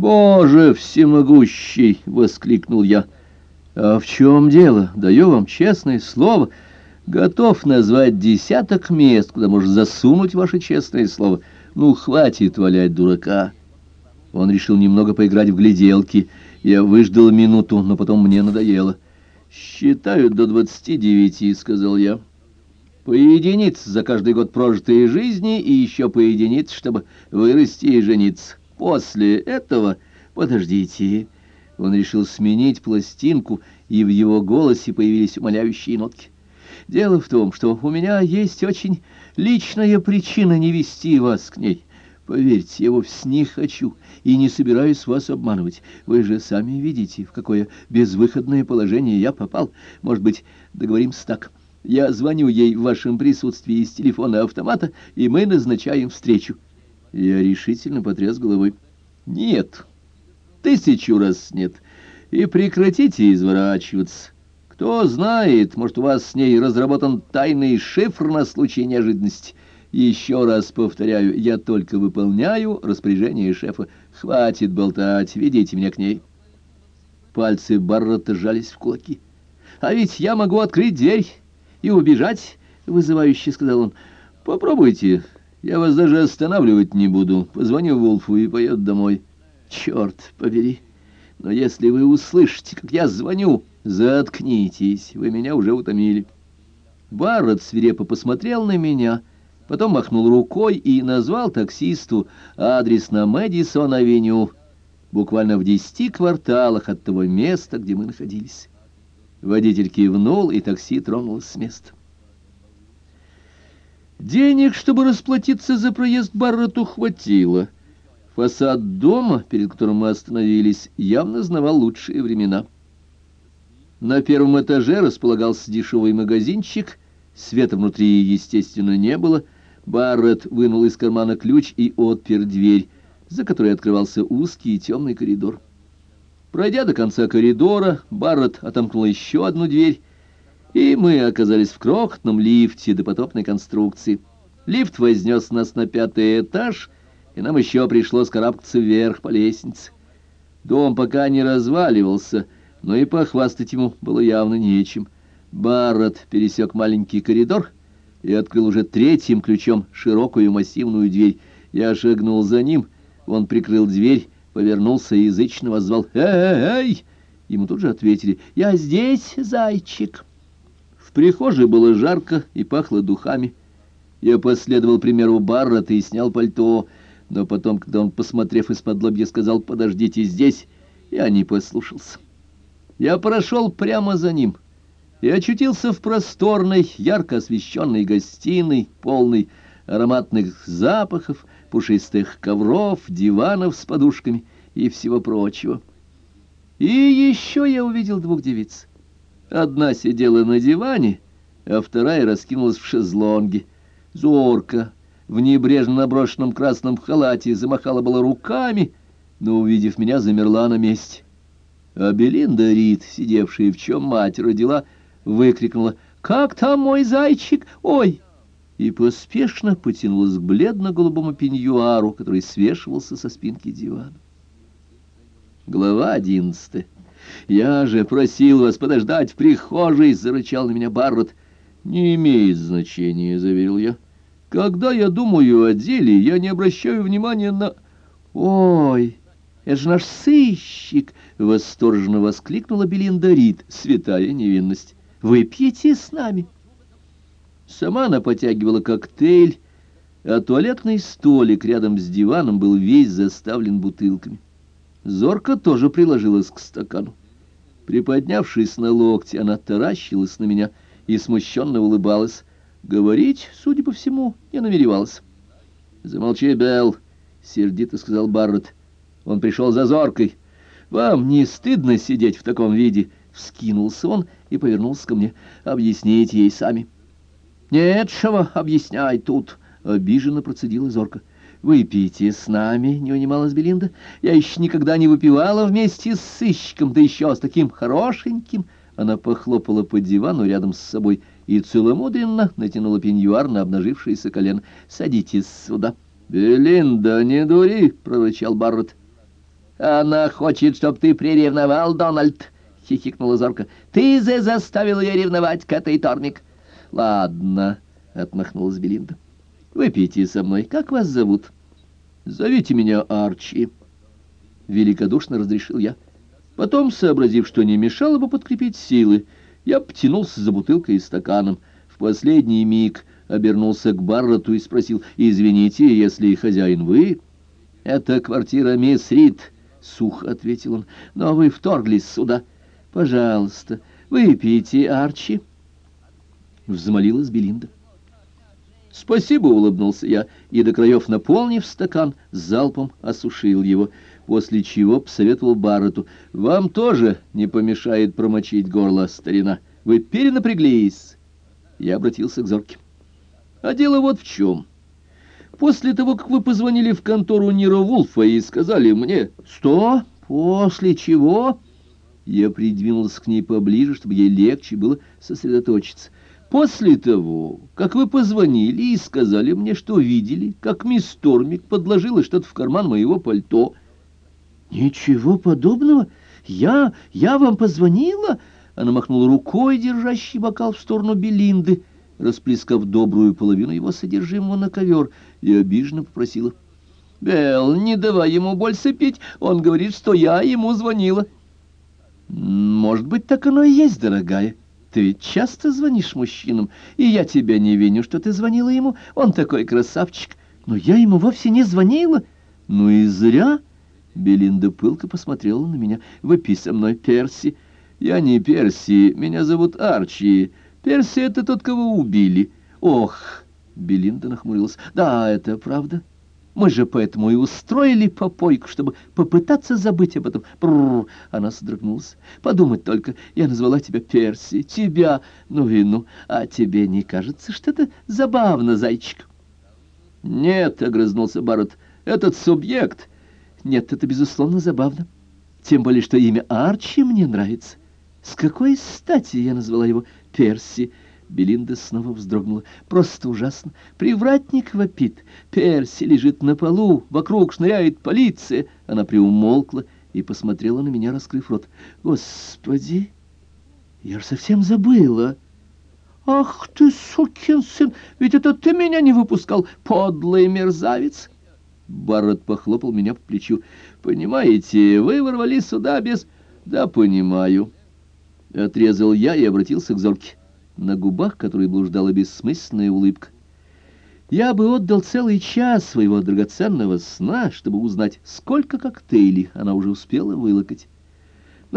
«Боже всемогущий!» — воскликнул я. «А в чем дело? Даю вам честное слово. Готов назвать десяток мест, куда можно засунуть ваше честное слово. Ну, хватит валять дурака». Он решил немного поиграть в гляделки. Я выждал минуту, но потом мне надоело. «Считаю до двадцати девяти», — сказал я. «По единице за каждый год прожитой жизни и еще по единице, чтобы вырасти и жениться». После этого... Подождите. Он решил сменить пластинку, и в его голосе появились умоляющие нотки. Дело в том, что у меня есть очень личная причина не вести вас к ней. Поверьте, я вовсе не хочу и не собираюсь вас обманывать. Вы же сами видите, в какое безвыходное положение я попал. Может быть, договоримся так. Я звоню ей в вашем присутствии из телефона автомата, и мы назначаем встречу. Я решительно потряс головой. Нет, тысячу раз нет. И прекратите изворачиваться. Кто знает, может, у вас с ней разработан тайный шифр на случай неожиданности. Еще раз повторяю, я только выполняю распоряжение шефа. Хватит болтать, ведите меня к ней. Пальцы Баррета сжались в кулаки. «А ведь я могу открыть дверь и убежать», — вызывающе сказал он. «Попробуйте, я вас даже останавливать не буду. Позвоню Вулфу и поеду домой. Черт побери. Но если вы услышите, как я звоню, заткнитесь. Вы меня уже утомили. Барретт свирепо посмотрел на меня, потом махнул рукой и назвал таксисту адрес на Мэдисон-авеню, буквально в десяти кварталах от того места, где мы находились. Водитель кивнул, и такси тронулось с места. Денег, чтобы расплатиться за проезд Барретту, хватило. Фасад дома, перед которым мы остановились, явно знавал лучшие времена. На первом этаже располагался дешевый магазинчик, света внутри, естественно, не было. Барретт вынул из кармана ключ и отпер дверь, за которой открывался узкий и темный коридор. Пройдя до конца коридора, Барретт отомкнул еще одну дверь и мы оказались в крохотном лифте допотопной конструкции. Лифт вознес нас на пятый этаж, и нам еще пришлось карабкаться вверх по лестнице. Дом пока не разваливался, но и похвастать ему было явно нечем. Барретт пересек маленький коридор и открыл уже третьим ключом широкую массивную дверь. Я шагнул за ним, он прикрыл дверь, повернулся и язычно воззвал «Эй-эй-эй!» Ему тут же ответили «Я здесь, зайчик!» В прихожей было жарко и пахло духами. Я последовал примеру Баррета и снял пальто, но потом, когда он, посмотрев из-под лобья, сказал «подождите здесь», я не послушался. Я прошел прямо за ним и очутился в просторной, ярко освещенной гостиной, полной ароматных запахов, пушистых ковров, диванов с подушками и всего прочего. И еще я увидел двух девиц. Одна сидела на диване, а вторая раскинулась в шезлонге. Зорка в небрежно наброшенном красном халате замахала было руками, но, увидев меня, замерла на месте. А Белинда Рид, сидевшая в чем мать родила, выкрикнула «Как там мой зайчик? Ой!» и поспешно потянулась к бледно-голубому пеньюару, который свешивался со спинки дивана. Глава одиннадцатая. «Я же просил вас подождать в прихожей!» — зарычал на меня Барретт. «Не имеет значения», — заверил я. «Когда я думаю о деле, я не обращаю внимания на...» «Ой, это же наш сыщик!» — восторженно воскликнула Белинда Рид, святая невинность. «Выпьете с нами?» Сама она потягивала коктейль, а туалетный столик рядом с диваном был весь заставлен бутылками. Зорка тоже приложилась к стакану. Приподнявшись на локте, она таращилась на меня и смущенно улыбалась. Говорить, судя по всему, не намеревалась. «Замолчи, Белл», — сердито сказал Барретт. «Он пришел за Зоркой. Вам не стыдно сидеть в таком виде?» Вскинулся он и повернулся ко мне. «Объясните ей сами». «Нет, чего объясняй тут», — обиженно процедила Зорка. «Выпейте с нами», — не унималась Белинда. «Я еще никогда не выпивала вместе с сыщиком, да еще с таким хорошеньким». Она похлопала по дивану рядом с собой и целомудренно натянула пеньюар на обнажившееся колено. «Садитесь сюда». «Белинда, не дури!» — прорычал Барретт. Она хочет, чтобы ты приревновал, Дональд, — хихикнула Зорка. Ты заставил ее ревновать к этой Тормик. Ладно, — отмахнулась Белинда. Выпейте со мной. Как вас зовут? Зовите меня Арчи. Великодушно разрешил я. Потом, сообразив, что не мешало бы подкрепить силы, я потянулся за бутылкой и стаканом. В последний миг обернулся к Барроту и спросил, «Извините, если хозяин вы?» «Это квартира мисс Рид», — сухо ответил он, — «но вы вторглись сюда. Пожалуйста, выпейте, Арчи». Взмолилась Белинда. «Спасибо», — улыбнулся я, и, до краев наполнив стакан, залпом осушил его, после чего посоветовал Барретту, «Вам тоже не помешает промочить горло, старина. Вы перенапряглись». Я обратился к Зорке. «А дело вот в чем. После того, как вы позвонили в контору Нира Вулфа и сказали мне, что? После чего?» Я придвинулся к ней поближе, чтобы ей легче было сосредоточиться. После того, как вы позвонили и сказали мне, что видели, как мисс Тормик подложила что-то в карман моего пальто. Ничего подобного. Я, я вам позвонила? Она махнула рукой, держащий бокал в сторону Белинды, расплескав добрую половину его содержимого на ковер, и обиженно попросила. «Белл, не давай ему больше пить, он говорит, что я ему звонила». «Может быть, так оно и есть, дорогая». Ты ведь часто звонишь мужчинам, и я тебя не виню, что ты звонила ему. Он такой красавчик. Но я ему вовсе не звонила. Ну и зря. Белинда пылко посмотрела на меня. Выпей со мной, Перси. Я не Перси, меня зовут Арчи. Перси — это тот, кого убили. Ох, Белинда нахмурилась. Да, это правда. Мы же поэтому и устроили попойку, чтобы попытаться забыть об этом. Бррр, она содрогнулась. Подумать только, я назвала тебя Перси, тебя, ну и ну, а тебе не кажется, что это забавно, зайчик? Нет, огрызнулся Барретт, этот субъект... Нет, это безусловно забавно. Тем более, что имя Арчи мне нравится. С какой стати я назвала его Перси? Белинда снова вздрогнула. «Просто ужасно! Привратник вопит! Перси лежит на полу, вокруг шныряет полиция!» Она приумолкла и посмотрела на меня, раскрыв рот. «Господи! Я же совсем забыла!» «Ах ты, сукин сын! Ведь это ты меня не выпускал, подлый мерзавец!» Барретт похлопал меня по плечу. «Понимаете, вы ворвались сюда без...» «Да, понимаю». Отрезал я и обратился к Зорке на губах которой блуждала бессмысленная улыбка. Я бы отдал целый час своего драгоценного сна, чтобы узнать, сколько коктейлей она уже успела вылокать.